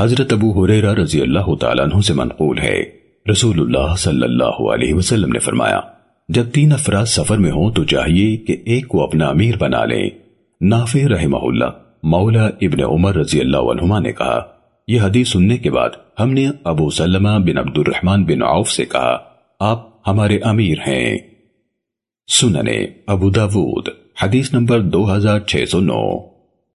حضرت ابو حریرہ رضی اللہ تعالیٰ عنہ سے منقول ہے۔ رسول اللہ صلی اللہ علیہ وسلم نے فرمایا، جب تین افراد سفر میں ہوں تو چاہیے کہ ایک کو اپنا امیر بنا لیں۔ نافع رحمہ اللہ، مولا ابن عمر رضی اللہ عنہما نے کہا، یہ حدیث سننے کے بعد ہم نے ابو سلمہ بن عبد الرحمن بن عوف سے کہا، آپ ہمارے امیر ہیں۔ سننے ابو داود، حدیث نمبر دو ہزار چھ سو نو۔